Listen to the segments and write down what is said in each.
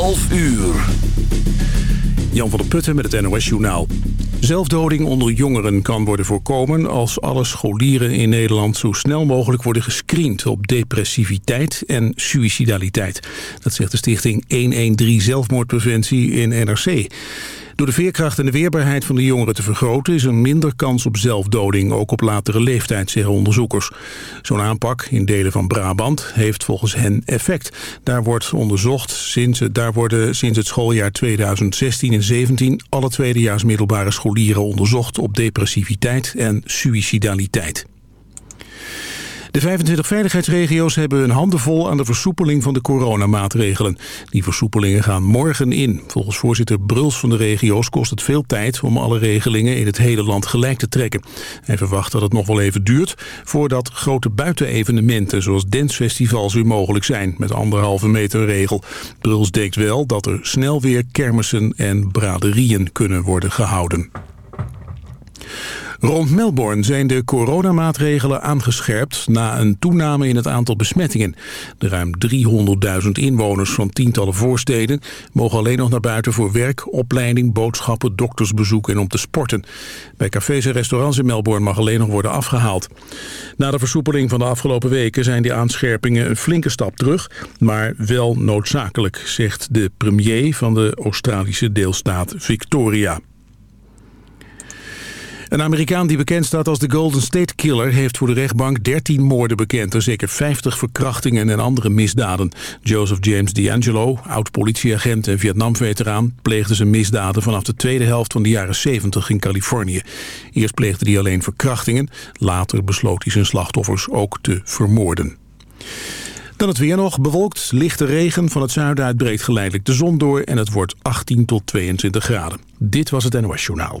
11 uur. Jan van der Putten met het NOS Journaal. Zelfdoding onder jongeren kan worden voorkomen als alle scholieren in Nederland zo snel mogelijk worden gescreend op depressiviteit en suicidaliteit. Dat zegt de stichting 113 Zelfmoordpreventie in NRC. Door de veerkracht en de weerbaarheid van de jongeren te vergroten... is er minder kans op zelfdoding, ook op latere leeftijd, zeggen onderzoekers. Zo'n aanpak in delen van Brabant heeft volgens hen effect. Daar wordt onderzocht, sinds, daar worden sinds het schooljaar 2016 en 17... alle tweedejaars middelbare scholieren onderzocht op depressiviteit en suicidaliteit. De 25 veiligheidsregio's hebben hun handen vol aan de versoepeling van de coronamaatregelen. Die versoepelingen gaan morgen in. Volgens voorzitter Bruls van de regio's kost het veel tijd om alle regelingen in het hele land gelijk te trekken. Hij verwacht dat het nog wel even duurt voordat grote buitenevenementen zoals dancefestivals weer mogelijk zijn met anderhalve meter regel. Bruls denkt wel dat er snel weer kermissen en braderieën kunnen worden gehouden. Rond Melbourne zijn de coronamaatregelen aangescherpt na een toename in het aantal besmettingen. De ruim 300.000 inwoners van tientallen voorsteden mogen alleen nog naar buiten voor werk, opleiding, boodschappen, doktersbezoek en om te sporten. Bij cafés en restaurants in Melbourne mag alleen nog worden afgehaald. Na de versoepeling van de afgelopen weken zijn die aanscherpingen een flinke stap terug, maar wel noodzakelijk, zegt de premier van de Australische deelstaat Victoria. Een Amerikaan die bekend staat als de Golden State Killer... heeft voor de rechtbank 13 moorden bekend... en zeker 50 verkrachtingen en andere misdaden. Joseph James D'Angelo, oud-politieagent en Vietnam-veteraan... pleegde zijn misdaden vanaf de tweede helft van de jaren 70 in Californië. Eerst pleegde hij alleen verkrachtingen. Later besloot hij zijn slachtoffers ook te vermoorden. Dan het weer nog. Bewolkt, lichte regen. Van het zuiden uit breekt geleidelijk de zon door... en het wordt 18 tot 22 graden. Dit was het NOS Journaal.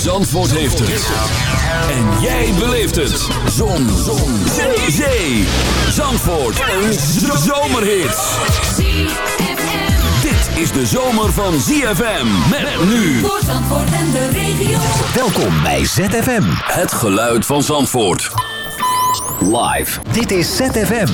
Zandvoort heeft het. En jij beleeft het. Zon. Zon. Zee. Zee. Zandvoort. Een zomerhit. Dit is de zomer van ZFM. Met nu. Voor Zandvoort en de regio. Welkom bij ZFM. Het geluid van Zandvoort. Live. Dit is ZFM.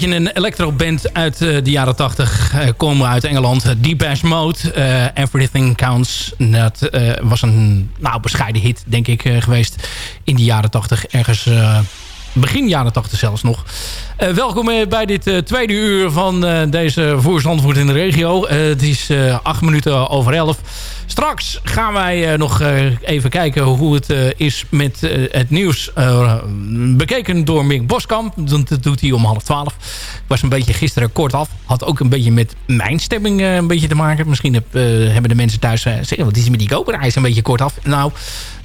Beetje een electroband uit eh, de jaren 80. eh, komen uit Engeland. Deep Bash Mode. eh, Everything Counts. Dat was een nou, bescheiden hit, denk ik, geweest. In de jaren 80. Ergens begin jaren 80 zelfs nog. Eh, welkom eh, bij dit eh, tweede uur van eh, deze Voerstandvoort in de regio. Het is acht minuten over elf. Straks gaan wij nog even kijken hoe het is met het nieuws. bekeken door Mick Boskamp. Dat doet hij om half twaalf. Ik was een beetje gisteren kort af. Had ook een beetje met mijn stemming een beetje te maken. Misschien heb, hebben de mensen thuis uh, zeggen... wat is met die koper? Hij is een beetje kort af. Nou...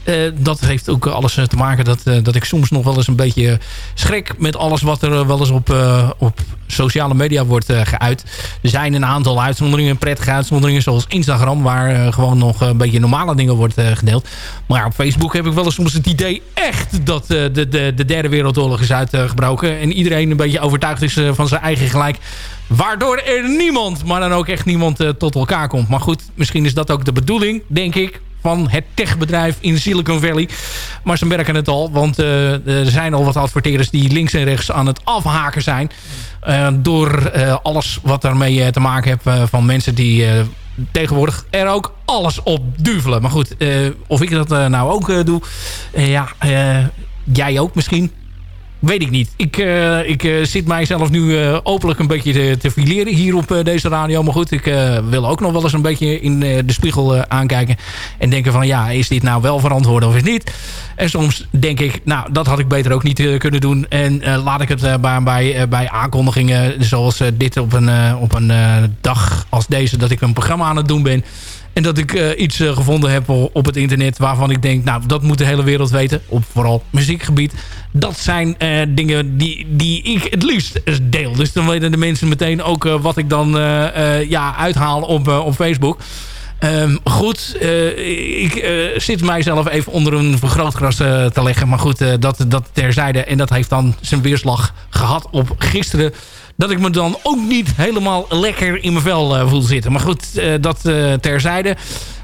eh, dat heeft ook alles eh, te maken dat, eh, dat ik soms nog wel eens een beetje schrik met alles wat er wel eens op, op sociale media wordt geuit. Er zijn een aantal uitzonderingen, prettige uitzonderingen zoals Instagram, waar gewoon nog een beetje normale dingen wordt gedeeld. Maar op Facebook heb ik wel eens soms het idee echt dat de, de, de derde wereldoorlog is uitgebroken. En iedereen een beetje overtuigd is van zijn eigen gelijk. Waardoor er niemand, maar dan ook echt niemand tot elkaar komt. Maar goed, misschien is dat ook de bedoeling, denk ik van het techbedrijf in Silicon Valley. Maar ze merken het al, want eh, er zijn al wat adverteerders die links en rechts aan het afhaken zijn. eh, door eh, alles wat daarmee te maken heeft van mensen die tegenwoordig er ook alles op duvelen. Maar goed, of ik dat nou ook doe, ja, jij ook misschien. Weet ik niet. Ik, eh, ik eh, zit mijzelf nu eh, openlijk een beetje te, te fileren hier op deze radio. Maar goed, ik wil ook nog wel eens een beetje in de spiegel aankijken. En denken van ja, is dit nou wel verantwoord of is niet? En soms denk ik, nou dat had ik beter ook niet kunnen doen. En laat ik het bij, bij, bij aankondigingen zoals dit op een, op een dag als deze. Dat ik een programma aan het doen ben. En dat ik eh, iets eh, gevonden heb op het internet waarvan ik denk... nou, dat moet de hele wereld weten. Op vooral muziekgebied. Dat zijn eh, dingen die, die ik het liefst deel. Dus dan weten de mensen meteen ook wat ik dan ja, uithaal op, op Facebook. Ehm, goed, ik zit mijzelf even onder een vergrootglas eh, te leggen. Maar goed, dat, dat terzijde. En dat heeft dan zijn weerslag gehad op gisteren dat ik me dan ook niet helemaal lekker in mijn vel eh, voel zitten. Maar goed, eh, dat eh, terzijde.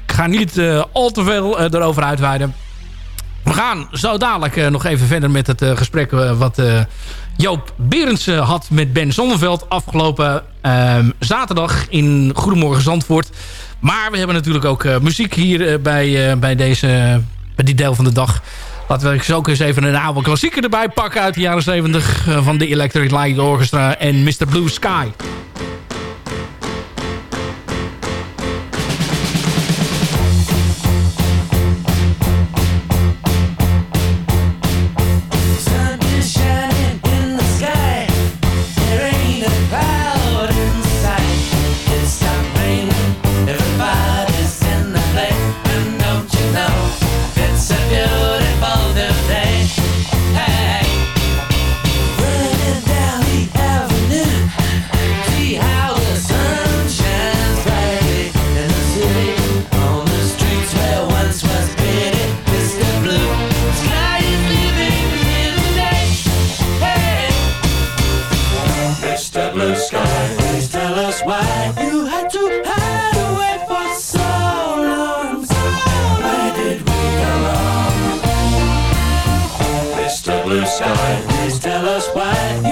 Ik ga niet al te veel erover uitweiden. We gaan zo dadelijk nog even verder met het gesprek wat Joop Berendsen had met Ben Zonneveld afgelopen ehm, zaterdag in Goedemorgen Zandvoort. Maar we hebben natuurlijk ook muziek hier bij, bij, deze, bij dit deel van de dag. Laten we zo eens even een aantal klassieker erbij pakken uit de jaren 70 eh, van de Electric Light Orchestra en Mr. Blue Sky. stories. Tell us why.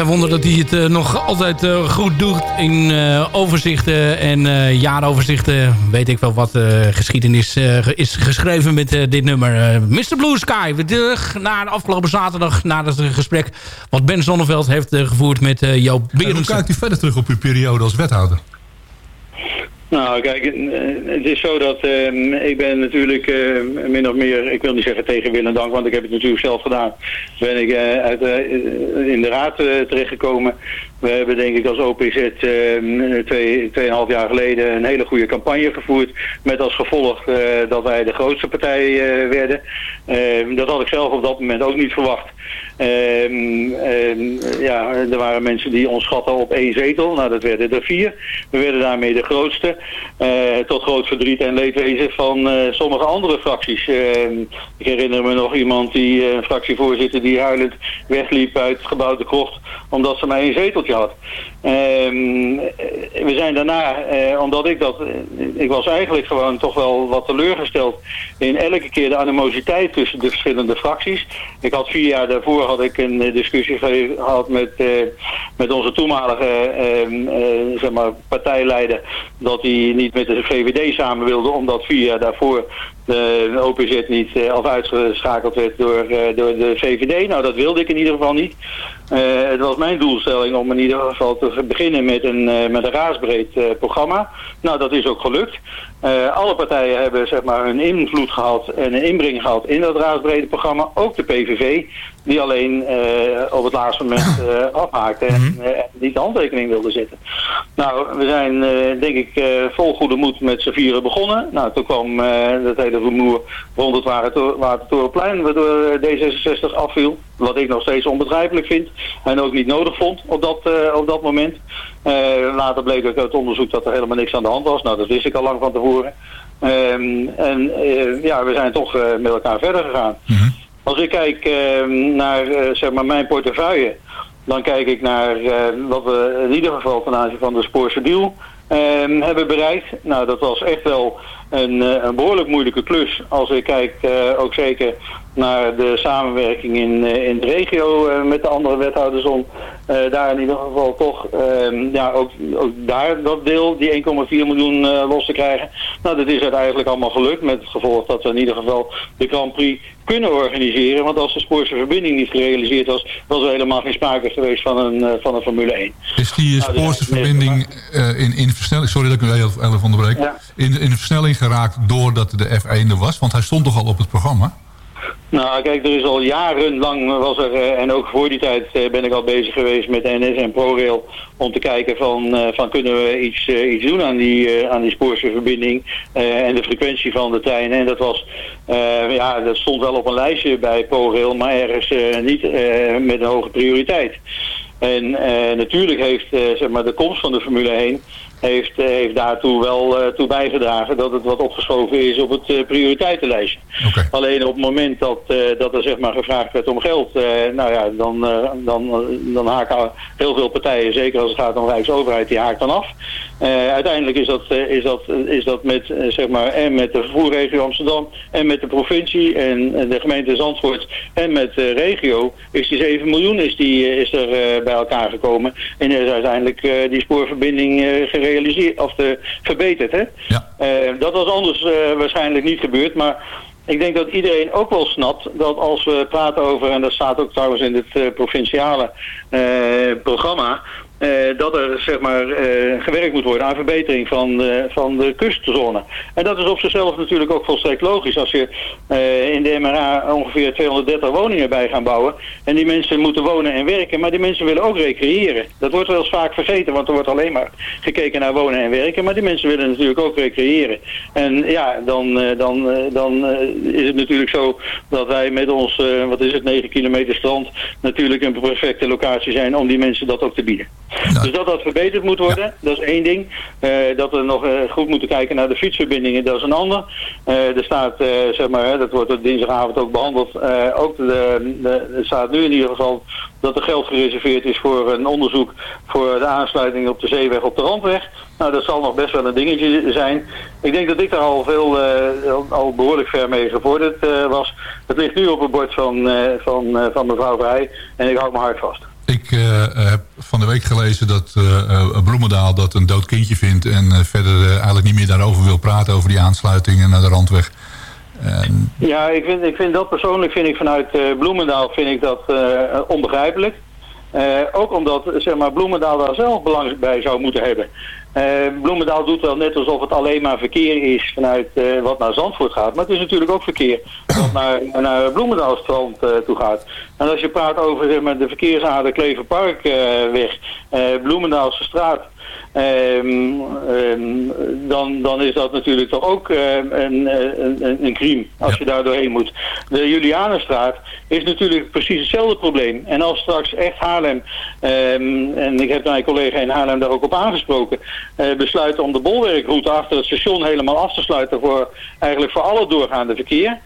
Geen wonder dat hij het eh, nog altijd eh, goed doet in eh, overzichten en jaaroverzichten. Weet ik wel wat geschiedenis is geschreven met dit nummer. Mr. Blue Sky, weer terug naar de afgelopen zaterdag... na het gesprek wat Ben Zonneveld heeft gevoerd met Joop En hoe Berendsen. kijkt u verder terug op uw periode als wethouder? Nou, kijk, eh, het is zo dat eh, ik ben natuurlijk eh, min of meer, ik wil niet zeggen tegen wil en dank, want ik heb het natuurlijk zelf gedaan, ben ik uit, in de raad terechtgekomen. We hebben denk ik als OPZ eh, twee, tweeënhalf jaar geleden een hele goede campagne gevoerd, met als gevolg eh, dat wij de grootste partij eh, werden. Eh, dat had ik zelf op dat moment ook niet verwacht. Ehm, ehm, ja, er waren mensen die ons schatten op één zetel. Nou, dat werden er vier. We werden daarmee de grootste. Eh, tot groot verdriet en leedwezen van sommige andere fracties. Ehm, ik herinner me nog iemand, die een fractievoorzitter, die huilend wegliep uit het gebouw de krocht. Omdat ze maar één zeteltje Ehm, eh, we zijn daarna, eh, omdat ik dat... eh, ik was eigenlijk gewoon toch wel wat teleurgesteld in elke keer de animositeit tussen de verschillende fracties. Ik had vier jaar daarvoor had ik een discussie ge- gehad met, met onze toenmalige ehm, eh, zeg maar partijleider dat hij niet met de VVD samen wilde omdat vier jaar daarvoor de OPZ niet of uitgeschakeld werd door, door de VVD. Nou, dat wilde ik in ieder geval niet. Eh, het was mijn doelstelling om in ieder geval te beginnen met een, eh, met een raadsbreed eh, programma. Nou, dat is ook gelukt. Alle partijen hebben zeg maar hun invloed gehad en een inbreng gehad in dat raadsbrede programma. Ook de PVV, die alleen op het laatste moment afhaakte en eh, niet de handtekening wilde zetten. Nou, we zijn denk ik vol goede moed met z'n vieren begonnen. Nou, toen kwam dat hele rumoer rond het Waterto- Watertorenplein, waardoor eh, D66 afviel. Wat ik nog steeds onbegrijpelijk vind en ook niet nodig vond op dat, eh, op dat moment. Eh, later bleek ook uit het onderzoek dat er helemaal niks aan de hand was. Nou, dat wist ik al lang van tevoren. Ehm, en eh, ja, we zijn toch met elkaar verder gegaan. Als ik kijk ehm, naar zeg maar mijn portefeuille, dan kijk ik naar wat we in ieder geval ten aanzien van de Spoorse deal ehm, hebben bereikt. Nou, dat was echt wel een, eh, een behoorlijk moeilijke klus. Als ik kijk eh, ook zeker naar de samenwerking in, eh, in de regio met de andere wethouders om eh, daar in ieder geval toch ehm, ja, ook, ook daar dat deel, die 1,4 miljoen eh, los te krijgen. Nou, dat is uiteindelijk allemaal gelukt met het gevolg dat we in ieder geval de Grand Prix kunnen organiseren. Want als de Spoorse verbinding niet gerealiseerd was, was er helemaal geen sprake geweest van een, eh, van een Formule 1. Is die uh, Nou, dus- spoorse verbinding in, in versnelling... Sorry dat ik u even, even onderbreek. Ja. In, in versnelling geraakt doordat de F1 er was? Want hij stond toch al op het programma? Nou, kijk, er is al jarenlang was er, eh, en ook voor die tijd eh, ben ik al bezig geweest met NS en ProRail om te kijken van, eh, van kunnen we iets, iets doen aan die, aan die spoorse verbinding en de frequentie van de treinen. En dat was, ja, dat stond wel op een lijstje bij ProRail, maar ergens niet met een hoge prioriteit. En natuurlijk heeft zeg maar de komst van de Formule 1 heeft, eh, heeft daartoe wel eh, toe bijgedragen dat het wat opgeschoven is op het eh, prioriteitenlijstje. Alleen op het moment dat, dat er zeg maar gevraagd werd om geld, nou ja, dan, dan, dan haken heel veel partijen, zeker als het gaat om Rijksoverheid, die haakt dan af. Uiteindelijk is dat, is dat, is dat met, zeg maar, en met de vervoerregio Amsterdam en met de provincie en de gemeente Zandvoort en met de regio, is die 7 miljoen is, die, is er bij elkaar gekomen. En is uiteindelijk die spoorverbinding eh, gerealiseerd, of de, verbeterd. Hè? Ja. Eh, dat was anders eh, waarschijnlijk niet gebeurd, maar ik denk dat iedereen ook wel snapt dat als we praten over, en dat staat ook trouwens in het eh, provinciale programma, eh, dat er zeg maar eh, gewerkt moet worden aan verbetering van, de- van de kustzone. En dat is op zichzelf natuurlijk ook volstrekt logisch. Als je eh, in de MRA ongeveer 230 woningen bij gaan bouwen en die mensen moeten wonen en werken, maar die mensen willen ook recreëren. Dat wordt wel eens vaak vergeten, want er wordt alleen maar gekeken naar wonen en werken, maar die mensen willen natuurlijk ook recreëren. En ja, dan, eh, dan, eh, dan eh, is het natuurlijk zo dat wij met ons, eh, wat is het, 9 kilometer strand, natuurlijk een perfecte locatie zijn om die mensen dat ook te bieden. Nou, Dus dat dat verbeterd moet worden, dat is één ding. Eh, dat we nog eh, goed moeten kijken naar de fietsverbindingen, dat is een ander. Eh, er staat, zeg maar, hè, dat wordt op dinsdagavond ook behandeld, eh, ook de, de, er staat nu in ieder geval dat er geld gereserveerd is voor een onderzoek voor de aansluiting op de zeeweg op de Randweg. Nou, dat zal nog best wel een dingetje zijn. Ik denk dat ik daar al veel, al- behoorlijk ver mee gevorderd was. Het ligt nu op het bord van, van, van mevrouw Vrij en ik hou mijn hart vast. Ik, ik eh, heb van de week gelezen dat eh, eh, Bloemendaal dat een dood kindje vindt... en eh, verder eh, eigenlijk niet meer daarover wil praten over die aansluitingen naar de Randweg. Ja, ik vind, ik vind dat persoonlijk vind ik vanuit eh, Bloemendaal vind ik dat eh, onbegrijpelijk. Eh, ook omdat zeg maar, Bloemendaal daar zelf belang bij zou moeten hebben. Eh, Bloemendaal doet wel net alsof het alleen maar verkeer is vanuit eh, wat naar Zandvoort gaat. Maar het is natuurlijk ook verkeer wat naar, naar Bloemendaalstrand eh, toe gaat. En als je praat over de verkeersader Kleverparkweg, eh Bloemendaalse straat. Ehm, ehm, dan, dan is dat natuurlijk toch ook ehm, een, een, een, een crime als je daar doorheen moet. De Julianenstraat is natuurlijk precies hetzelfde probleem. En als straks echt Haarlem, ehm, en ik heb mijn collega in Haarlem daar ook op aangesproken, eh, besluiten om de bolwerkroute achter het station helemaal af te sluiten voor eigenlijk voor alle doorgaande verkeer.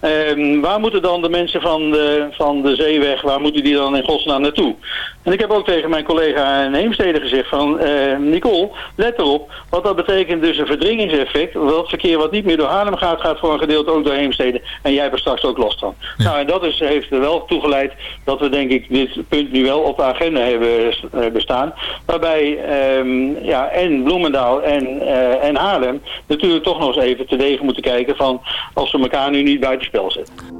Ehm, waar moeten dan de mensen van de, van de zeeweg, waar moeten die dan in godsnaam naartoe? En ik heb ook tegen mijn collega in Heemstede gezegd van, eh, Nicole, let erop, want dat betekent dus een verdringingseffect. Dat verkeer wat niet meer door Haarlem gaat, gaat voor een gedeelte ook door Heemstede. En jij hebt er straks ook last van. Nou, en dat is, heeft er wel toe geleid dat we denk ik dit punt nu wel op de agenda hebben eh, bestaan. Waarbij ehm, ja, en Bloemendaal en, eh, en Haarlem natuurlijk toch nog eens even te degen moeten kijken van als we elkaar nu niet buitenspel zetten. Ik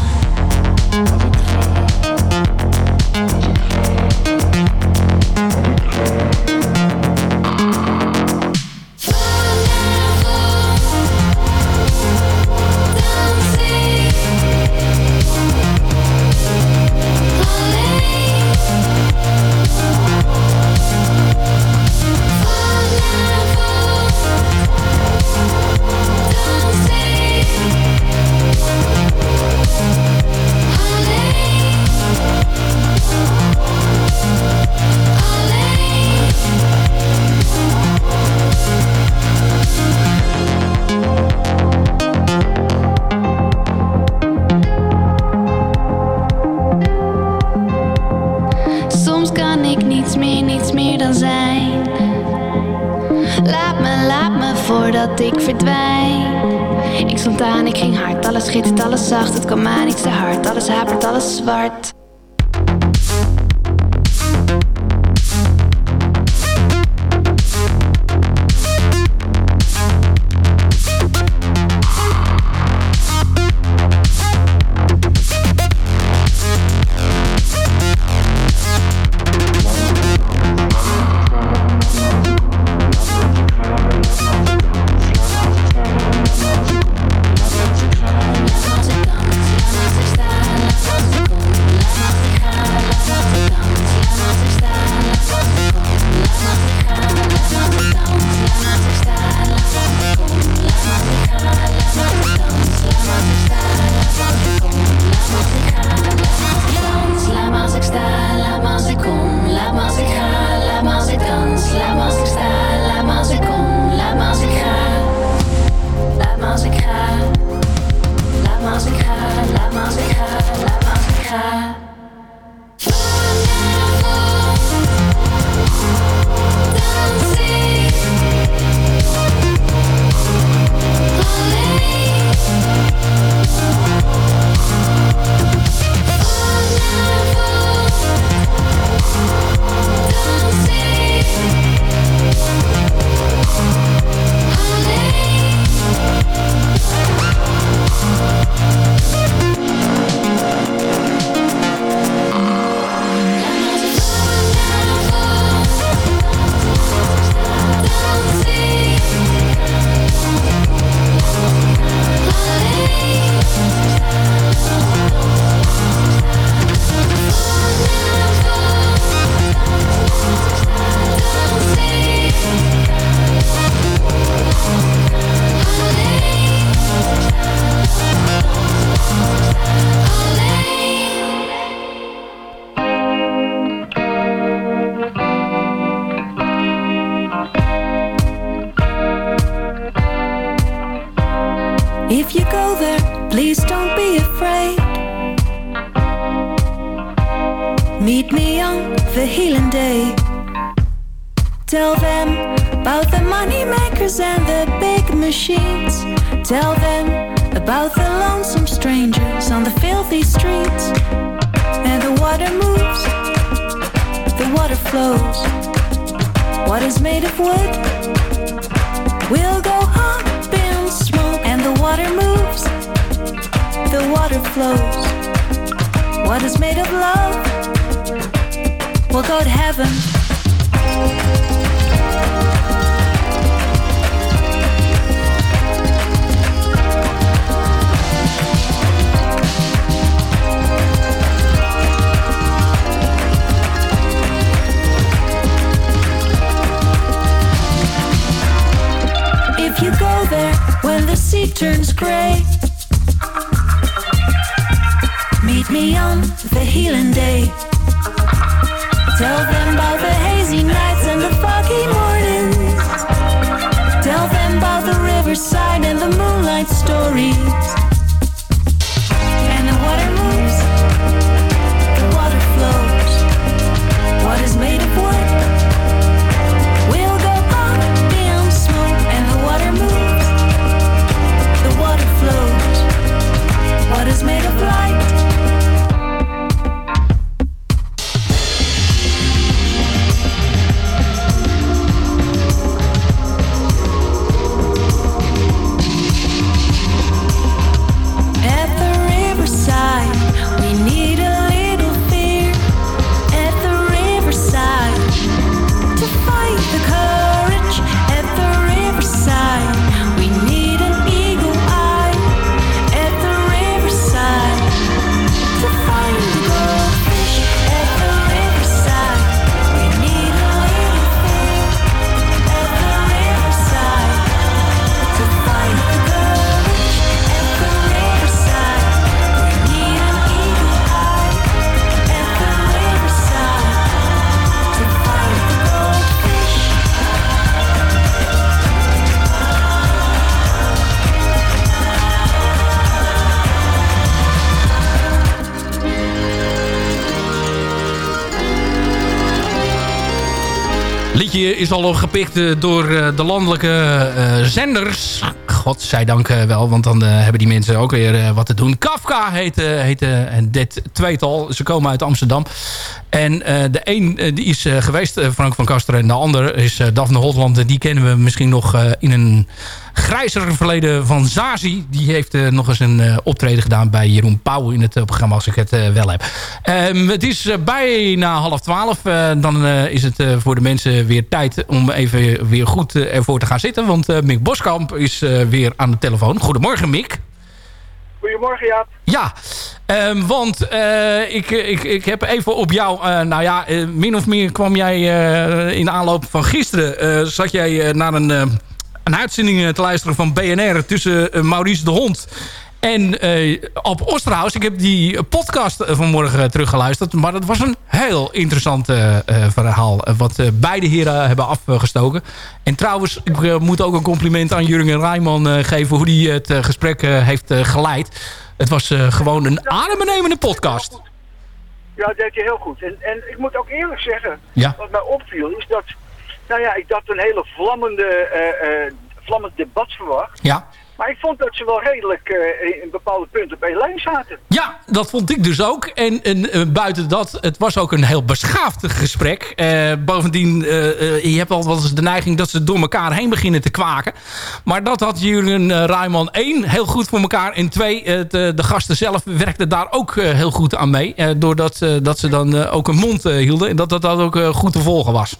Kwam aan, iets te hard, alles hapert, alles zwart. What is made of wood will go up in smoke. And the water moves, the water flows. What is made of love will go to heaven. You go there when the sea turns gray, meet me on the healing day. Tell them about the hazy nights and the foggy mornings. Tell them about the riverside and the moonlight stories. Is al gepikt eh, door eh, de landelijke eh, zenders. Godzijdank eh, wel, want dan eh, hebben die mensen ook weer eh, wat te doen. Kafka heet, heet dit tweetal. Ze komen uit Amsterdam. En de een die is geweest, Frank van Kasteren. En de ander is Daphne Holtland. En die kennen we misschien nog in een grijzer verleden van Zazie. Die heeft nog eens een optreden gedaan bij Jeroen Pauw in het programma, als ik het wel heb. Ehm, het is bijna half twaalf. Dan is het voor de mensen weer tijd om even weer goed ervoor te gaan zitten. Want Mick Boskamp is weer aan de telefoon. Goedemorgen, Mick. Goedemorgen, Jaap. Ja, ehm, want eh, ik, ik, ik heb even op jou... eh, nou ja, eh, min of meer kwam jij in de aanloop van gisteren... zat jij naar een, een uitzending te luisteren van BNR... tussen Maurice de Hond en eh op Osterhaus. Ik heb die podcast eh, vanmorgen teruggeluisterd. Maar dat was een heel interessant eh, verhaal. wat beide heren hebben afgestoken. En trouwens, ik moet ook een compliment aan Jurgen Rijman geven... hoe hij het gesprek heeft geleid. Het was gewoon een adembenemende podcast. Ja, dat deed je heel goed. En, en ik moet ook eerlijk zeggen, Ja. wat mij opviel is dat, nou ja, ik had een hele vlammende, vlammend debat verwacht. Ja. Maar ik vond dat ze wel redelijk eh, in bepaalde punten één lijn zaten. Ja, dat vond ik dus ook. En, en eh, buiten dat, het was ook een heel beschaafd gesprek. Eh, bovendien, je hebt al wel eens de neiging dat ze door elkaar heen beginnen te kwaken. Maar dat had Jurgen Rijman één, heel goed voor elkaar. En twee, eh, de gasten zelf werkten daar ook heel goed aan mee. Doordat dat ze dan ook een mond hielden. En dat dat, dat ook goed te volgen was.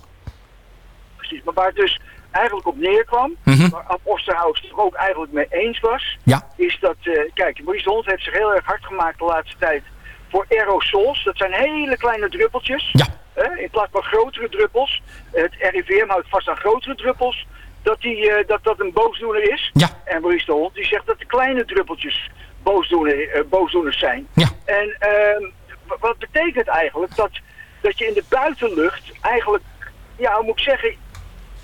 Precies, maar waar dus eigenlijk op neerkwam, Mhm. waar Ab Osterhaus het er ook eigenlijk mee eens was, Ja. is dat, eh, kijk, Maurice de Hond heeft zich heel erg hard gemaakt de laatste tijd voor aerosols. Dat zijn hele kleine druppeltjes. Ja. in plaats van grotere druppels. Het RIVM houdt vast aan grotere druppels. Dat, die, eh, dat dat een boosdoener is. Ja. En Maurice de Hond die zegt dat de kleine druppeltjes boosdoener, eh, boosdoeners zijn. Ja. En ehm, wat betekent eigenlijk dat, dat je in de buitenlucht eigenlijk, ja, hoe moet ik zeggen,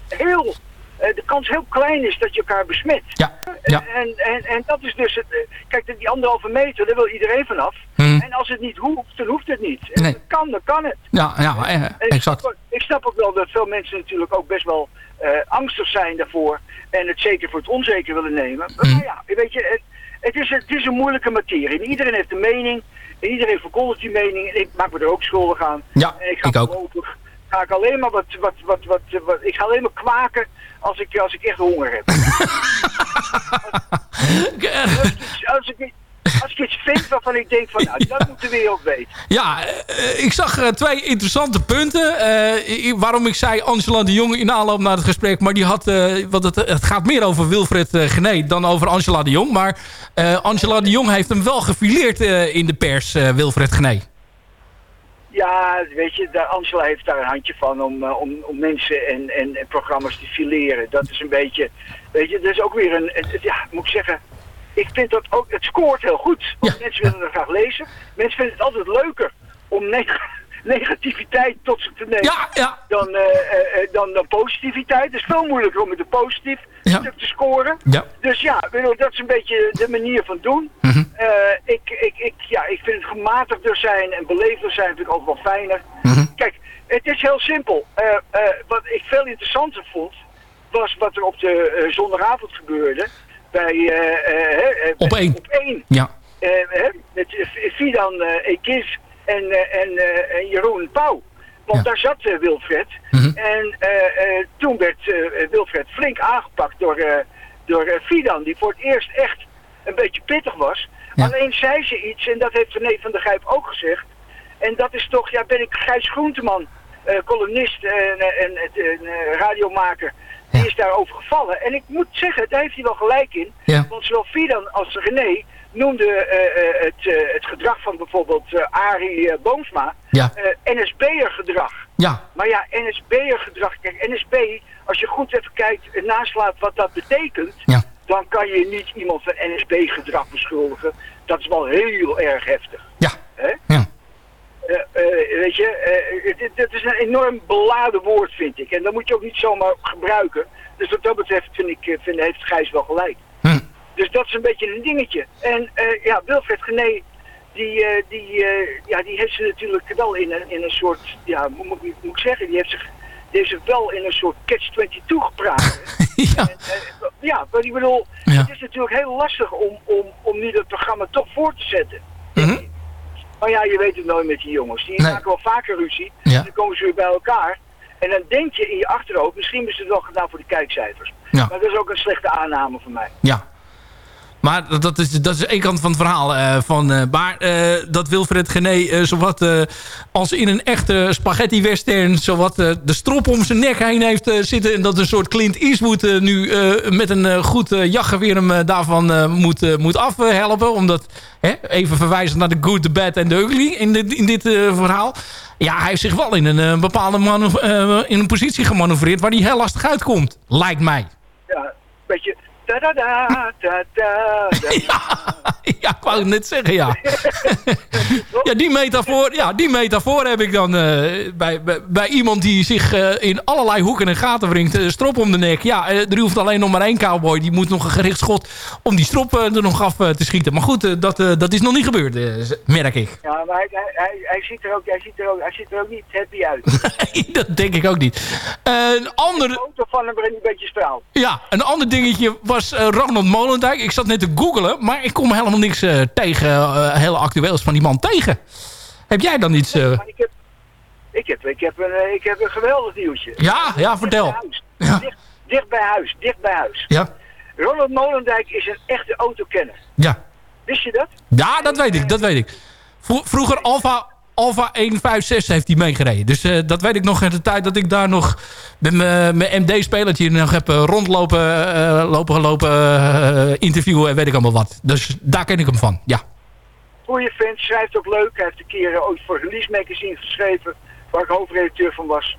heel eh, de kans heel klein is dat je elkaar besmet. Ja, ja. En, en, en dat is dus het. eh, Kijk, die anderhalve meter, daar wil iedereen vanaf. Hmm. En als het niet hoeft, dan hoeft het niet. En Nee. het kan, dan kan het. Ja, ja eh, ik exact. snap ook- Ik snap ook wel dat veel mensen natuurlijk ook best wel angstig zijn daarvoor. En het zeker voor het onzeker willen nemen. Hmm. Maar ja, weet je, het, het, is, het is een moeilijke materie. En iedereen heeft een mening. En iedereen verkondigt die mening. En ik maak me er ook schuldig aan. Ja, en ik ga ik ook. voorlopig ga ik alleen maar wat, wat, wat, wat, wat, ik ga alleen maar kwaken als ik, als ik echt honger heb. als, ik, als ik iets vind waarvan ik denk van, nou, dat moet de wereld weten. Ja, eh, ik zag eh, twee interessante punten. Eh, waarom ik zei Angela de Jong in aanloop naar het gesprek. Maar die had, eh, want het, het gaat meer over Wilfred uh, Gené dan over Angela de Jong. Maar Angela de Jong heeft hem wel gefileerd in de pers, Wilfred Gené. Ja, weet je, de Angela heeft daar een handje van om, eh, om, om mensen en, en, en programma's te fileren. Dat is een beetje, weet je, dat is ook weer een, ja, moet ik zeggen, ik vind dat ook, het scoort heel goed. Want mensen willen het graag lezen. Mensen vinden het altijd leuker om neg- negativiteit tot zich te nemen Dan, eh, eh, eh, dan, dan positiviteit. Het is veel moeilijker om met een positief te scoren. Ja. Dus ja, dat is een beetje de manier van doen. Mhm. Ik, ik, ik, ja, ik vind het gematigder zijn en beleefder zijn vind ik ook wel fijner. Mhm. Kijk, het is heel simpel. Wat ik veel interessanter vond, was wat er op de zondagavond gebeurde. Bij, Op één. Op één. Ja. Met Fidan Ekis en, eh, en, eh, en Jeroen Pauw. Want daar zat eh, Wilfred. Mhm. En toen werd Wilfred flink aangepakt door, door Fidan, die voor het eerst echt een beetje pittig was. Alleen zei ze iets, en dat heeft René van der Gijp ook gezegd. En dat is toch, ja, ben ik Gijs Groenteman, columnist en, en, en, radiomaker, die is daarover gevallen. En ik moet zeggen, daar heeft hij wel gelijk in. Want zowel Fidan als René noemden eh, eh, het, eh, het gedrag van bijvoorbeeld Arie Boomsma Ja. NSB'er gedrag. Ja. Maar ja, NSB'er gedrag, kijk, NSB, als je goed even kijkt en naslaat wat dat betekent, dan kan je niet iemand van NSB gedrag beschuldigen. Dat is wel heel erg heftig. Ja. Hè? Ja. Weet je, dit, dit is een enorm beladen woord, vind ik. En dat moet je ook niet zomaar gebruiken. Dus wat dat betreft vind ik, vind, heeft Gijs wel gelijk. Dus dat is een beetje een dingetje. En eh, ja, Wilfred Gené, die, eh, die, eh, ja, die heeft ze natuurlijk wel in een, in een soort, ja, moet, moet, moet ik zeggen, die heeft zich, die heeft zich wel in een soort catch-22 gepraat. ja. En, ja, maar ik bedoel, het is natuurlijk heel lastig om, om, om nu dat programma toch voor te zetten. Maar ja, je weet het nooit met die jongens. Die maken wel vaker ruzie. Ja. Dan komen ze weer bij elkaar. En dan denk je in je achterhoofd, misschien is het wel gedaan voor de kijkcijfers. Ja. Maar dat is ook een slechte aanname van mij. Ja. Maar dat- is, dat is één kant van het verhaal. eh, van, eh, maar eh, dat Wilfred Gené zowat als in een echte spaghetti western... zowat de strop om zijn nek heen heeft zitten... en dat een soort Clint Eastwood nu met een goed jachtgeweer hem daarvan moet, moet afhelpen. Omdat, hè, even verwijzen naar de good, the bad en the ugly in, dit in dit verhaal. Ja, hij heeft zich wel in een bepaalde eh, in een positie gemanoeuvreerd... waar hij heel lastig uitkomt, lijkt mij. Ja, een beetje... Da da da da da. da. Ja, ik wou het net zeggen, ja. ja, die metafoor, ja, die metafoor heb ik dan eh, bij, bij, bij iemand die zich eh, in allerlei hoeken en gaten wringt. eh, strop om de nek. Ja, er hoeft alleen nog maar één cowboy. Die moet nog een gericht schot om die strop er nog af te schieten. Maar goed, dat, dat is nog niet gebeurd, merk ik. Ja, maar hij, hij, hij, hij ziet er ook, hij, ziet er ook, hij ziet er ook niet happy uit. dat denk ik ook niet. Een ander... De foto van hem een beetje straalt. Ja, een ander dingetje was Ronald Molendijk. Ik zat net te googlen, maar ik kom helemaal niks eh, tegen, eh, heel actueels van die man tegen. Heb jij dan iets... eh, ik heb, ik heb, ik heb, een, ik heb een geweldig nieuwtje. Ja, ja, vertel. Dicht bij huis. Dicht, dicht bij huis, dicht bij huis. Ja. Ronald Molendijk is een echte autokenner. Ja. Wist je dat? Ja, dat weet ik, dat weet ik. Vro- vroeger Alfa, Alfa 156 heeft hij meegereden. Dus eh, dat weet ik nog in de tijd dat ik daar nog met mijn mijn MD-spelertje nog heb eh, rondlopen, eh, lopen gelopen, eh, interviewen en weet ik allemaal wat. Dus daar ken ik hem van, ja. Goeie vent, schrijft ook leuk. Hij heeft een keer eh, ooit voor Release Magazine geschreven, waar ik hoofdredacteur van was.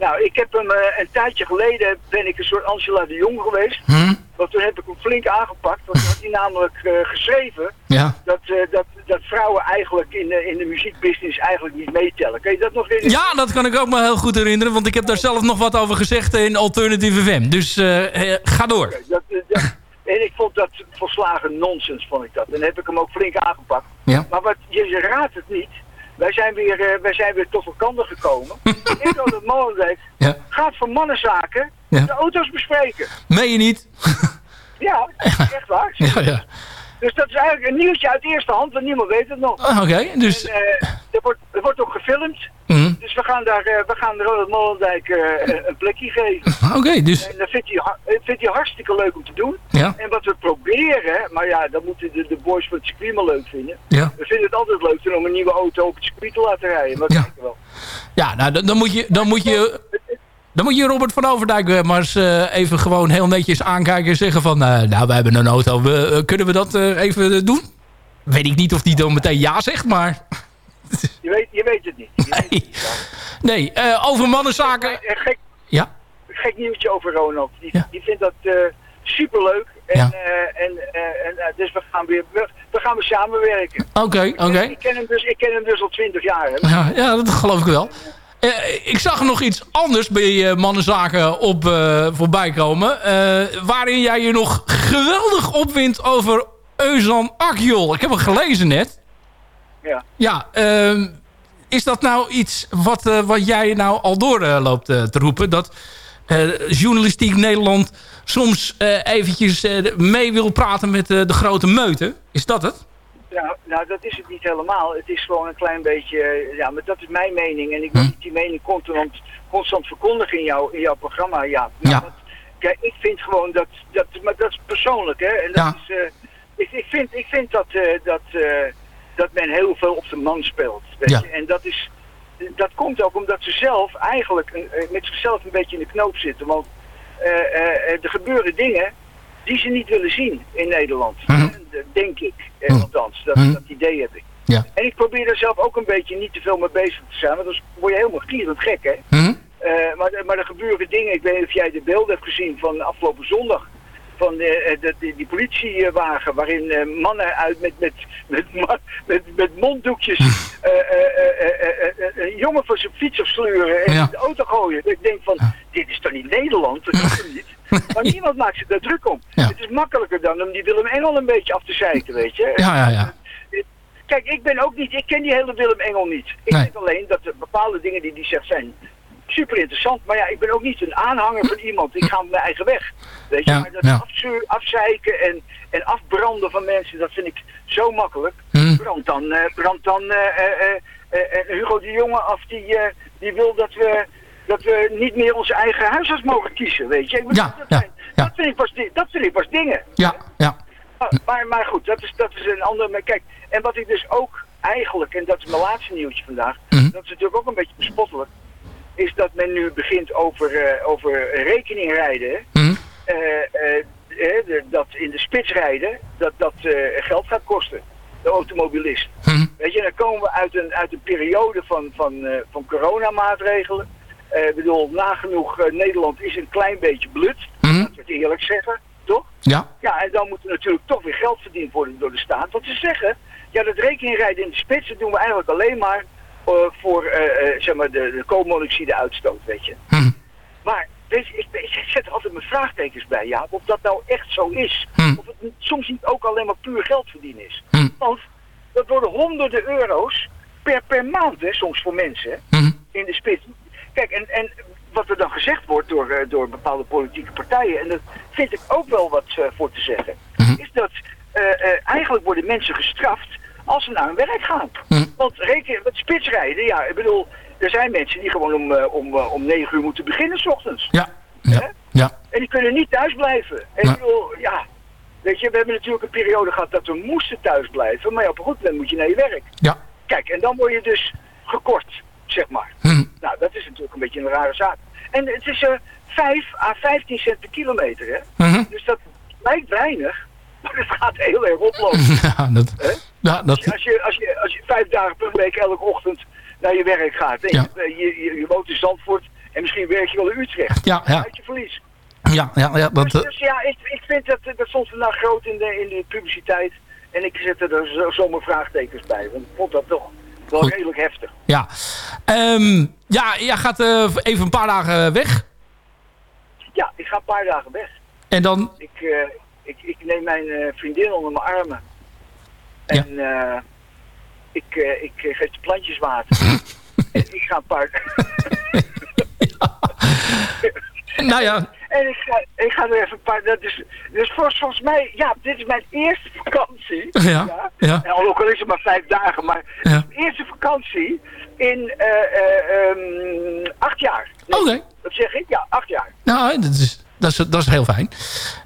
Nou, ik heb hem eh, een tijdje geleden, ben ik een soort Angela de Jong geweest. Hm? Want toen heb ik hem flink aangepakt. Want toen had hij namelijk eh, geschreven Ja. dat, eh, dat, dat vrouwen eigenlijk in de, in de muziekbusiness eigenlijk niet meetellen. Kun je dat nog herinneren? Ja, dat kan ik ook me heel goed herinneren. Want ik heb daar zelf nog wat over gezegd in Alternative FM. Dus eh, eh, ga door. Dat, eh, dat- en ik vond dat volslagen nonsens, vond ik dat. En dan heb ik hem ook flink aangepakt. Ja. Maar wat, je, raadt het niet. Wij zijn weer, eh, wij zijn weer tot elkaar gekomen. ik dat Molendijk Ja. gaat voor mannenzaken Ja. de auto's bespreken. Meen je niet? Ja, echt waar. Ja, ja. Dus dat is eigenlijk een nieuwtje uit eerste hand, want niemand weet het nog. Ah, Oké, dus... En, eh, er, wordt, er wordt ook gefilmd. Mhm. Dus we gaan daar, eh, we gaan Ronald Molendijk eh, een plekje geven. Oké, dus... En dat vindt hij, ha- vindt hij hartstikke leuk om te doen. Ja. En wat we proberen, maar ja, dat moeten de, de boys van het circuit maar leuk vinden. Ja. We vinden het altijd leuk om een nieuwe auto op het circuit te laten rijden. Maar dat Ja. wel. Ja, nou, dan, dan moet je... Dan moet je dan moet je Robert van Overdijk eh, maar eens eh, even gewoon heel netjes aankijken en zeggen van... eh, nou, we hebben een auto, we, kunnen we dat even doen? Weet ik niet of die dan meteen ja zegt, maar... Je weet, je weet het niet. Je weet het niet, ja. Nee, over mannenzaken... Gek, Ja, gek nieuwtje over Ronald. Die, Ja. die vindt dat superleuk. En, Ja. en, en, dus we gaan weer, we, we gaan weer samenwerken. oké, oké. Ik, ken hem dus, ik ken hem dus al twintig jaar. Hè. Ja, ja, dat geloof ik wel. Eh, ik zag nog iets anders bij eh, mannenzaken op eh, voorbij komen. waarin jij je nog geweldig opwindt over Euzan Akjol. Ik heb hem gelezen net. Ja. Ja, ehm, is dat nou iets wat, wat jij nou al door eh, loopt te roepen? Dat journalistiek Nederland soms eventjes mee wil praten met de grote meute? Is dat het? Ja, nou dat is het niet helemaal. Het is gewoon een klein beetje, eh, ja, maar dat is mijn mening. En ik wil Hm. die mening constant, constant verkondigen in, jou, in jouw programma. Ja, nou, Ja. want, kijk, ik vind gewoon dat, dat, maar dat is persoonlijk hè. En dat Ja. is, eh, ik, ik, vind, ik vind dat, eh, dat, dat men heel veel op de man speelt. Weet Ja. je? En dat is, dat komt ook omdat ze zelf eigenlijk een- met zichzelf een beetje in de knoop zitten. Want er gebeuren dingen die ze niet willen zien in Nederland. Mhm. Denk ik, eh, Mhm. althans. Dat, Mhm. dat idee heb ik. Ja. En ik probeer er zelf ook een beetje niet te veel mee bezig te zijn, want dan word je helemaal gierend gek, hè. Hm? Eh, maar, maar er gebeuren dingen, ik weet niet of jij de beelden hebt gezien van afgelopen zondag. Van eh, de, die, die politiewagen waarin eh, mannen uit met, met, met, met, met monddoekjes eh, eh, eh, eh, eh, eh, een jongen van zijn fiets afsleuren en Ja. in de auto gooien. Ik denk van, dit is toch niet Nederland? Dat is toch niet? Maar niemand maakt zich daar druk om. Ja. Het is makkelijker dan om die Willem Engel een beetje af te zeiken, weet je. Ja, ja, ja. Kijk, ik ben ook niet, ik ken die hele Willem Engel niet. Ik Nee. weet alleen dat er bepaalde dingen die hij zegt zijn super interessant. Maar ja, ik ben ook niet een aanhanger van iemand. Ik ga mijn eigen weg. Weet je, Ja, maar dat ja. afzeiken en, en afbranden van mensen, dat vind ik zo makkelijk. Hm. Brand dan, eh, brand dan eh, eh, Hugo de Jonge af, die, die wil dat we, dat we niet meer onze eigen huisarts mogen kiezen, weet je. Ik bedoel, Ja, dat, ja, dat, vind ik pas, di- dat vind ik pas dingen. Ja, ja. Maar, maar, goed, dat is, dat is een ander. Maar kijk, en wat ik dus ook eigenlijk, en dat is mijn laatste nieuwtje vandaag, Mhm. dat is natuurlijk ook een beetje bespottelijk, is dat men nu begint over, eh, over rekeningrijden. Hm? Eh, eh, dat in de spits rijden, dat dat geld gaat kosten, de automobilist. Hm? Weet je, dan komen we uit een, uit een periode van, van, van coronamaatregelen. Ik bedoel, nagenoeg Nederland is een klein beetje blut, Hm? laten we het eerlijk zeggen, toch? Ja. Ja, en dan moet er natuurlijk toch weer geld verdiend worden door de staat. Want ze zeggen, ja, dat rekeningrijden in de spits, dat doen we eigenlijk alleen maar voor eh, eh, zeg maar de, de koolmonoxide-uitstoot, weet je. Hm? Maar weet je, ik, ik zet er altijd mijn vraagtekens bij, ja, of dat nou echt zo is. Hm. Of het soms niet ook alleen maar puur geld verdienen is. Hm? Want dat worden honderden euro's per, per maand, hè, soms voor mensen, in de spits. Kijk, en, en wat er dan gezegd wordt door, eh, door bepaalde politieke partijen, en dat vind ik ook wel wat eh, voor te zeggen, is dat eh, eh, eigenlijk worden mensen gestraft als ze naar hun werk gaan. Mhm. Want reken, wat spitsrijden, ja, ik bedoel, er zijn mensen die gewoon om, eh, om, eh, om negen uur moeten beginnen s ochtends. Ja. Ja. Ja. En die kunnen niet thuis blijven. En Nee. ik bedoel, ja, weet je, we hebben natuurlijk een periode gehad dat we moesten thuis blijven, maar ja, op een goed moment moet je naar je werk. Ja. Kijk, en dan word je dus gekort, zeg maar. Hm? Nou, dat is natuurlijk een beetje een rare zaak. En het is eh 5 à 15 cent per kilometer, hè. Mhm. Dus dat lijkt weinig, maar het gaat heel erg oplopen. Ja, dat... Ja, dat... Als je, als, je, als je vijf dagen per week elke ochtend naar je werk gaat. Ja. je, je, je, woont in Zandvoort en misschien werk je wel in Utrecht. Ja, ja. Uit je verlies. Ja, ja, ja, dat... Dus, eh, dus ja, ik, ik vind dat, dat stond vandaag groot in de, in de publiciteit. En ik zette er zo, zomaar vraagtekens bij. Want ik vond dat toch wel Goed. redelijk heftig. Ja. Ehm, ja, jij gaat eh, even een paar dagen weg. Ja, ik ga een paar dagen weg. En dan... Ik, eh, ik, ik neem mijn eh, vriendin onder mijn armen. En eh, ik, eh, ik geef de plantjes water. en ik ga een paar... nou ja. En ik ga, ik ga er even een paar... Dat is, dus volgens, mij... Ja, dit is mijn eerste vakantie. Ja, ja. En al ook al is het maar vijf dagen. Maar Ja. eerste vakantie in ehm, acht jaar. Oké. Dat zeg ik? Ja, acht jaar. Nou, dat is, dat is, dat is heel fijn.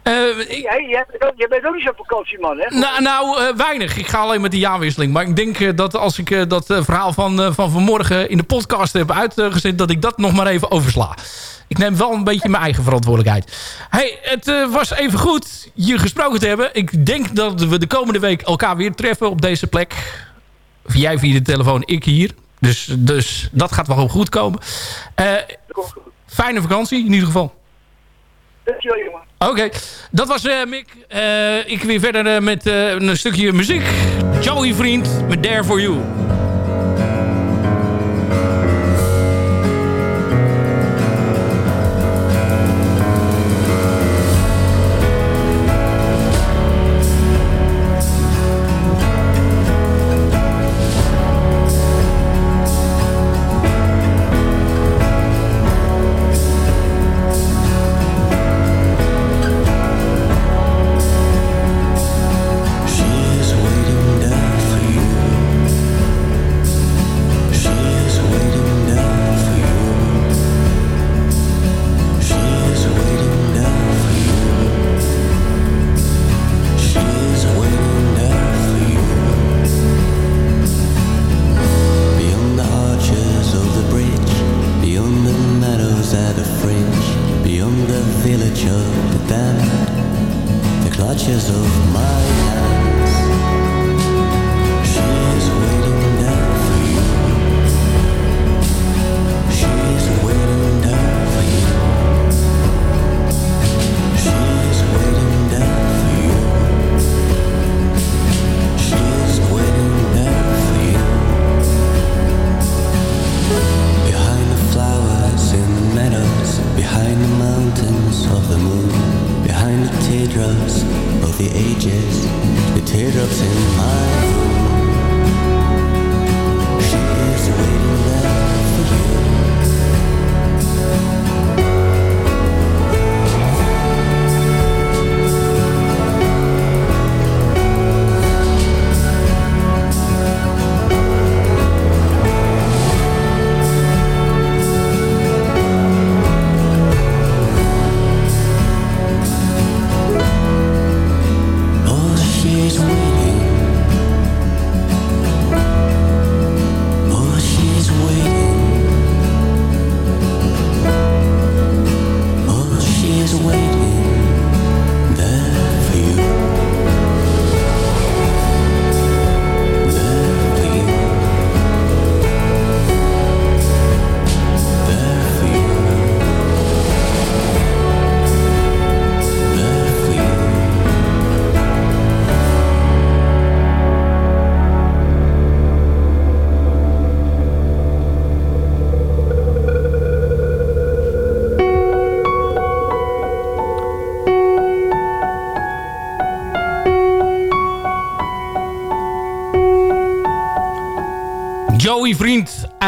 Eh, Jij, jij, bent ook, niet zo'n vakantieman, hè? Nou, nou eh, weinig. Ik ga alleen met de jaarwisseling. Maar ik denk eh, dat als ik dat verhaal van, van vanmorgen in de podcast heb uitgezet... dat ik dat nog maar even oversla. Ik neem wel een beetje mijn eigen verantwoordelijkheid. hey, het was even goed je gesproken te hebben. Ik denk dat we de komende week elkaar weer treffen op deze plek. Jij via de telefoon, ik hier. Dus, dus dat gaat wel goed komen. Fijne vakantie in ieder geval. Dankjewel, jongen. Oké, dat was eh, Mick. Eh, ik weer verder eh, met een stukje muziek. Joey Vriend met There For You.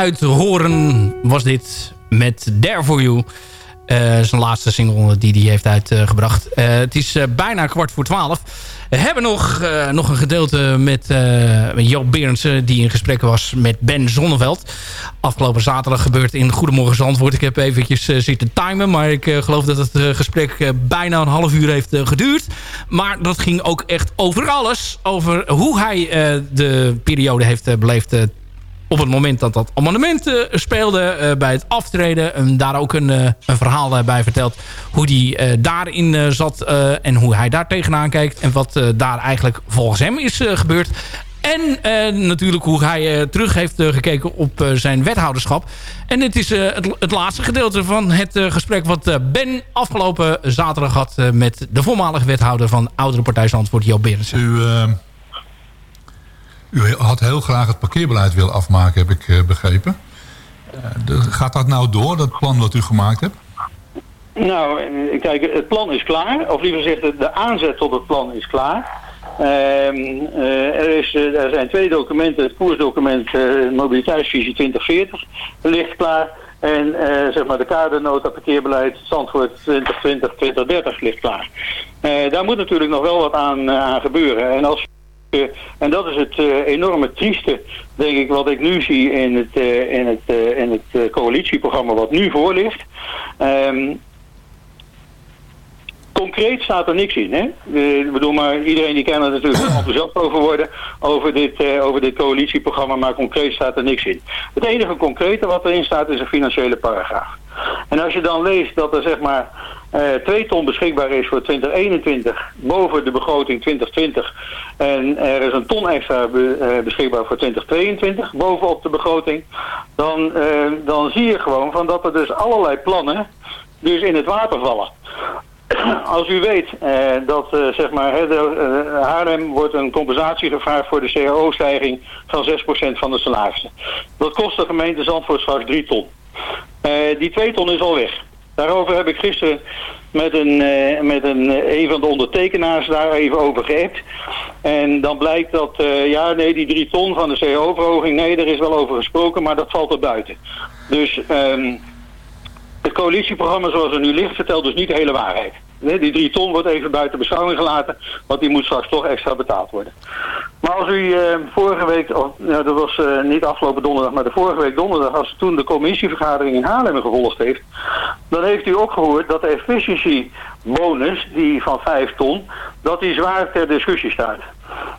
Uit Horen was dit met There For You. Eh, zijn laatste single die hij heeft uitgebracht. Eh, het is eh, bijna kwart voor twaalf. We hebben nog, eh, nog een gedeelte met eh Joop Berendsen... die in gesprek was met Ben Zonneveld. Afgelopen zaterdag gebeurt in Goedemorgen Zandvoort. Ik heb eventjes eh, zitten timen... maar ik eh, geloof dat het eh, gesprek eh, bijna een half uur heeft eh, geduurd. Maar dat ging ook echt over alles. Over hoe hij eh, de periode heeft eh, beleefd... op het moment dat dat amendement eh, speelde eh, bij het aftreden. En daar ook een, eh, een verhaal bij verteld. Hoe die daarin zat en hoe hij daar tegenaan kijkt. En wat daar eigenlijk volgens hem is gebeurd. En natuurlijk hoe hij terug heeft gekeken op zijn wethouderschap. En dit is het, het laatste gedeelte van het gesprek... wat Ben afgelopen zaterdag had met de voormalige wethouder... van Oudere Partij Zandvoort, Joop Berensen. U had heel graag het parkeerbeleid willen afmaken, heb ik eh, begrepen. Eh, gaat dat nou door, dat plan wat u gemaakt hebt? Nou, eh, kijk, het plan is klaar. Of liever gezegd, de- aanzet tot het plan is klaar. Ehm, eh, er, is, er zijn twee documenten. Het koersdocument Mobiliteitsvisie 2040 ligt klaar. En zeg maar de kadernota parkeerbeleid Zandvoort 2020-2030 ligt klaar. Daar moet natuurlijk nog wel wat aan, aan gebeuren. En als eh, en dat is het eh, enorme trieste, denk ik, wat ik nu zie in het, eh, in het, in het coalitieprogramma wat nu voor ligt. Ehm, concreet staat er niks in. Hè? Ik bedoel, maar iedereen die kan er natuurlijk enthousiast over worden, over dit, over dit coalitieprogramma, maar concreet staat er niks in. Het enige concrete wat erin staat is een financiële paragraaf. En als je dan leest dat er zeg maar eh 2 ton beschikbaar is voor 2021 boven de begroting 2020 en er is een ton extra eh, beschikbaar voor 2022 bovenop de begroting, dan, eh, dan zie je gewoon van dat er dus allerlei plannen dus in het water vallen. Als u weet dat zeg maar, de, Haarlem wordt een compensatie gevraagd voor de CAO-stijging van 6% van de salarissen. Dat kost de gemeente Zandvoort straks 3 ton. Die 2 ton is al weg. Daarover heb ik gisteren met een, eh, met een, eh, een van de ondertekenaars daar even over geappt. En dan blijkt dat, eh, ja nee, die 3 ton van de CAO-verhoging, nee, er is wel over gesproken, maar dat valt er buiten. Dus ehm, het coalitieprogramma zoals het nu ligt vertelt dus niet de hele waarheid. Die drie ton wordt even buiten beschouwing gelaten, want die moet straks toch extra betaald worden. Maar als u eh, vorige week, of, nou, dat was eh, niet afgelopen donderdag, maar de vorige week donderdag, als u toen de commissievergadering in Haarlem gevolgd heeft, dan heeft u ook gehoord dat de efficiency bonus, die van 5 ton, dat die zwaar ter discussie staat.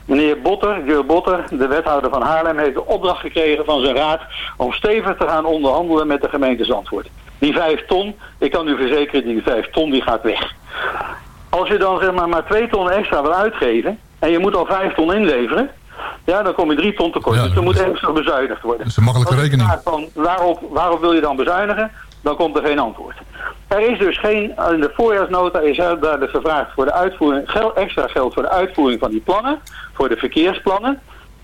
Meneer Botter, Jur Botter, de wethouder van Haarlem, heeft de opdracht gekregen van zijn raad om stevig te gaan onderhandelen met de gemeente Zandvoort. Die 5 ton, ik kan u verzekeren, die 5 ton die gaat weg. Als je dan zeg maar maar 2 ton extra wil uitgeven en je moet al 5 ton inleveren, ja, dan kom je 3 ton tekort. dus er moet extra bezuinigd worden. Dat is een makkelijke rekening. Van waarop, waarop wil je dan bezuinigen? Dan komt er geen antwoord. Er is dus geen, in de voorjaarsnota is er daar dus gevraagd voor de uitvoering, geld, extra geld voor de uitvoering van die plannen, voor de verkeersplannen.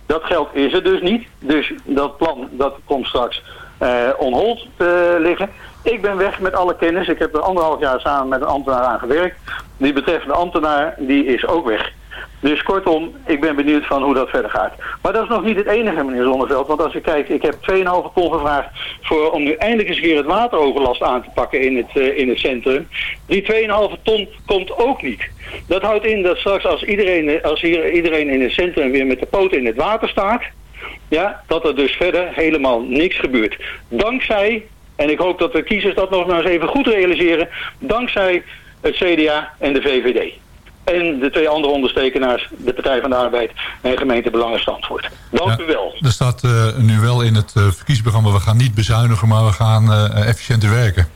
Dat geld is er dus niet. Dus dat plan dat komt straks eh on hold te liggen. Ik ben weg met alle kennis. Ik heb er anderhalf jaar samen met een ambtenaar aan gewerkt. Die betreffende ambtenaar die is ook weg. Dus kortom, ik ben benieuwd van hoe dat verder gaat. Maar dat is nog niet het enige, meneer Zonneveld. Want als je kijkt, ik heb 2,5 ton gevraagd voor, om nu eindelijk eens weer het wateroverlast aan te pakken in het, eh, in het centrum. Die 2,5 ton komt ook niet. Dat houdt in dat straks als iedereen, als hier, iedereen in het centrum weer met de poten in het water staat... Ja, dat er dus verder helemaal niks gebeurt. Dankzij, en ik hoop dat de kiezers dat nog maar eens even goed realiseren... dankzij het CDA en de VVD. En de twee andere onderstekenaars, de Partij van de Arbeid en gemeente Belangen Zandvoort. Dank u wel. Er staat eh, nu wel in het eh, verkiezingsprogramma... we gaan niet bezuinigen, maar we gaan eh, efficiënter werken.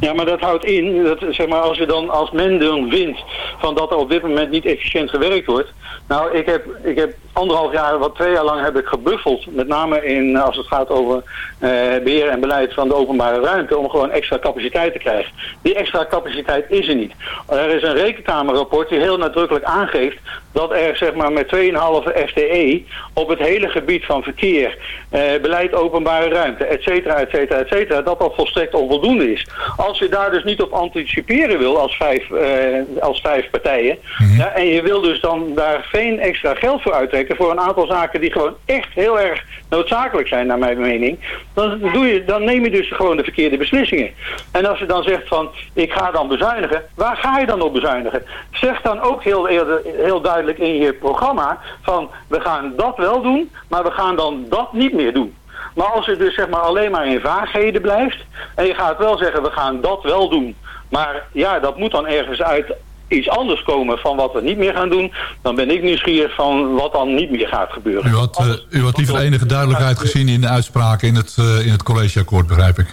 Ja, maar dat houdt in, dat, zeg maar, als, je dan, als men dan vindt van dat er op dit moment niet efficiënt gewerkt wordt. Nou, ik heb, ik heb anderhalf jaar, wat twee jaar lang heb ik gebuffeld. Met name in, als het gaat over eh, beheer en beleid van de openbare ruimte. Om gewoon extra capaciteit te krijgen. Die extra capaciteit is er niet. Er is een rekenkamerrapport die heel nadrukkelijk aangeeft dat er zeg maar met 2,5 FTE op het hele gebied van verkeer, eh, beleid openbare ruimte, et cetera, et cetera, et cetera, dat dat volstrekt onvoldoende is. Als je daar dus niet op anticiperen wil als vijf, eh, als vijf partijen, ja, en je wil dus dan daar geen extra geld voor uittrekken voor een aantal zaken die gewoon echt heel erg noodzakelijk zijn naar mijn mening, dan, doe je, dan neem je dus gewoon de verkeerde beslissingen. En als je dan zegt van ik ga dan bezuinigen, waar ga je dan op bezuinigen? Zeg dan ook heel, heel duidelijk in je programma van we gaan dat wel doen, maar we gaan dan dat niet meer doen. Maar als je dus zeg maar alleen maar in vaagheden blijft en je gaat wel zeggen we gaan dat wel doen, maar ja dat moet dan ergens uit iets anders komen van wat we niet meer gaan doen... dan ben ik nieuwsgierig van wat dan niet meer gaat gebeuren. U had, uh, u had liever enige duidelijkheid gezien in de uitspraken in het, eh, in het collegeakkoord, begrijp ik.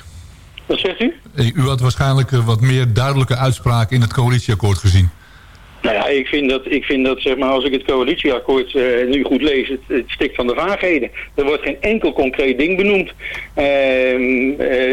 Wat zegt u? Eh, u had waarschijnlijk wat meer duidelijke uitspraken in het coalitieakkoord gezien. Nou ja, ik vind dat, ik vind dat zeg maar, als ik het coalitieakkoord nu goed lees, het, het, stikt van de vaagheden. Er wordt geen enkel concreet ding benoemd. Uh,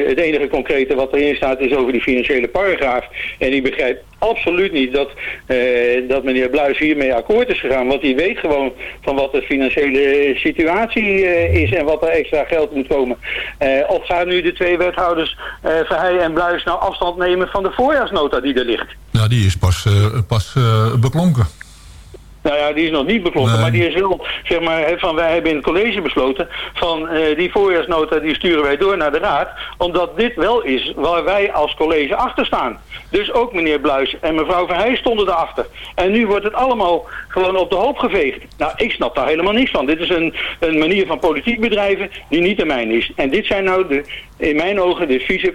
het enige concrete wat erin staat is over die financiële paragraaf. En ik begrijp absoluut niet dat, eh, dat meneer Bluis hiermee akkoord is gegaan. Want hij weet gewoon van wat de financiële situatie eh, is en wat er extra geld moet komen. Eh, of gaan nu de twee wethouders Verheij en Bluis nou afstand nemen van de voorjaarsnota die er ligt? Nou, die is pas, pas beklonken. Nou ja, die is nog niet beklonken, maar die is wel, zeg maar, van wij hebben in het college besloten van eh, die voorjaarsnota die sturen wij door naar de raad, omdat dit wel is waar wij als college achter staan. Dus ook meneer Bluis en mevrouw Van stonden erachter. En nu wordt het allemaal gewoon op de hoop geveegd. Nou, ik snap daar helemaal niks van. Dit is een, een manier van politiek bedrijven die niet de mijn is. En dit zijn nou de, in mijn ogen de vieze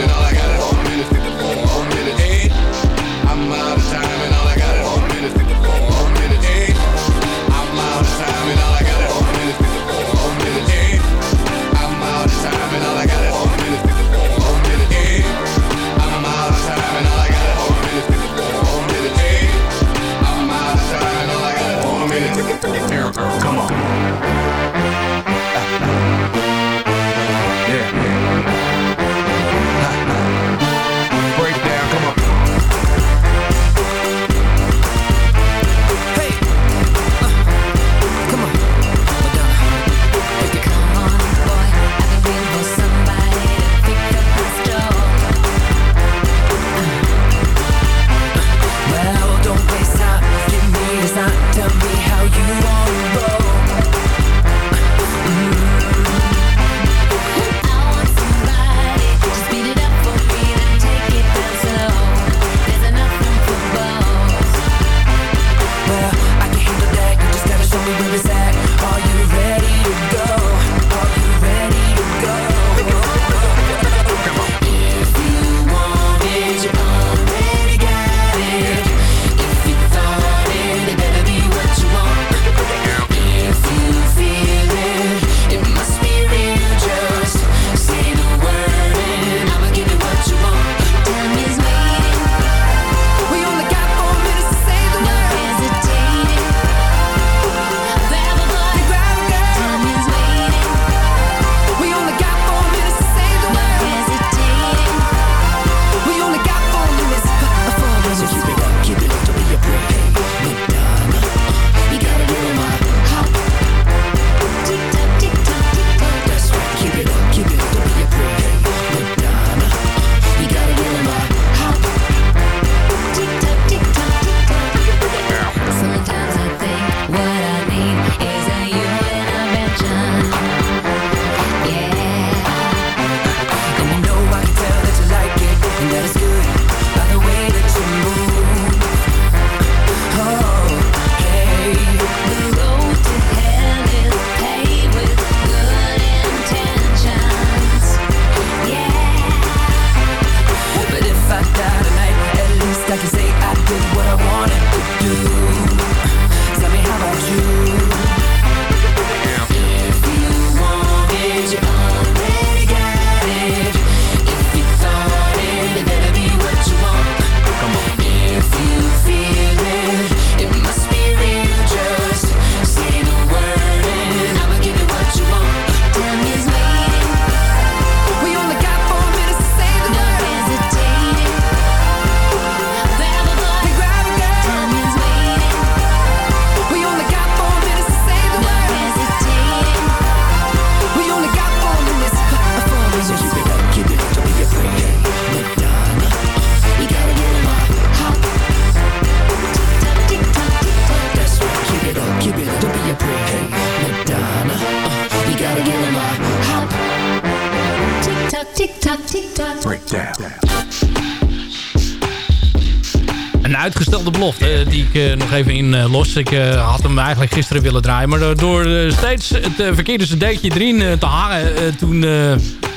die ik eh, nog even in eh, los. Ik eh, had hem eigenlijk gisteren willen draaien. Maar door steeds het verkeerde cd'tje erin te hangen... toen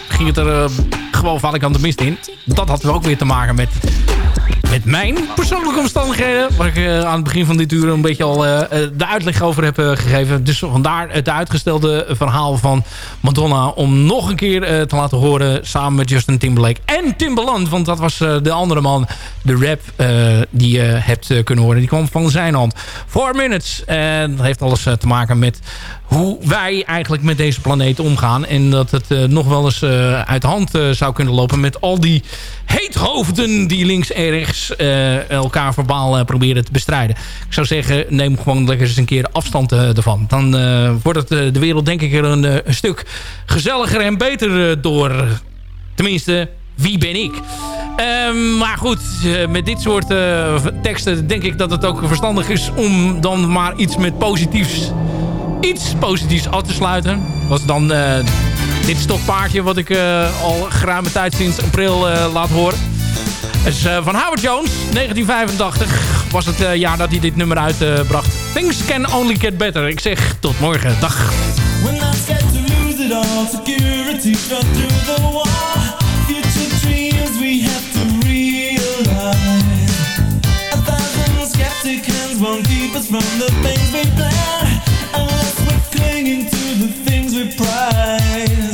ging het er gewoon vaak aan de mist in. Dat had ook weer te maken met mijn persoonlijke omstandigheden. Waar ik eh, aan het begin van dit uur een beetje al eh, eh, de uitleg over heb gegeven. Dus vandaar het uitgestelde verhaal van Madonna. Om nog een keer te laten horen samen met Justin Timberlake en Timbaland. Want dat was de andere man, de rap die je hebt kunnen horen. Die kwam van zijn hand. Four Minutes. En dat heeft alles te maken met hoe wij eigenlijk met deze planeet omgaan. En dat het eh, nog wel eens eh, uit hand eh, zou kunnen lopen... met al die heethoofden die links en rechts elkaar verbaal proberen te bestrijden. Ik zou zeggen, neem gewoon lekker eens een keer afstand ervan. Dan wordt het, de wereld denk ik er een, stuk gezelliger en beter door. Tenminste, wie ben ik? Ehm, maar goed, met dit soort teksten denk ik dat het ook verstandig is... om dan maar iets met positiefs iets positiefs af te sluiten. Was dan eh, dit stokpaardje wat ik eh, al geruime tijd sinds april eh, laat horen. Eh, van Howard Jones, 1985 was het jaar dat hij dit nummer uitbracht. Things can only get better. Ik zeg tot morgen. Dag. From the things we. Clinging to the things we prize.